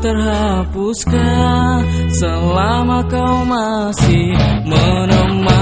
terhapuskan selama kau masih menemani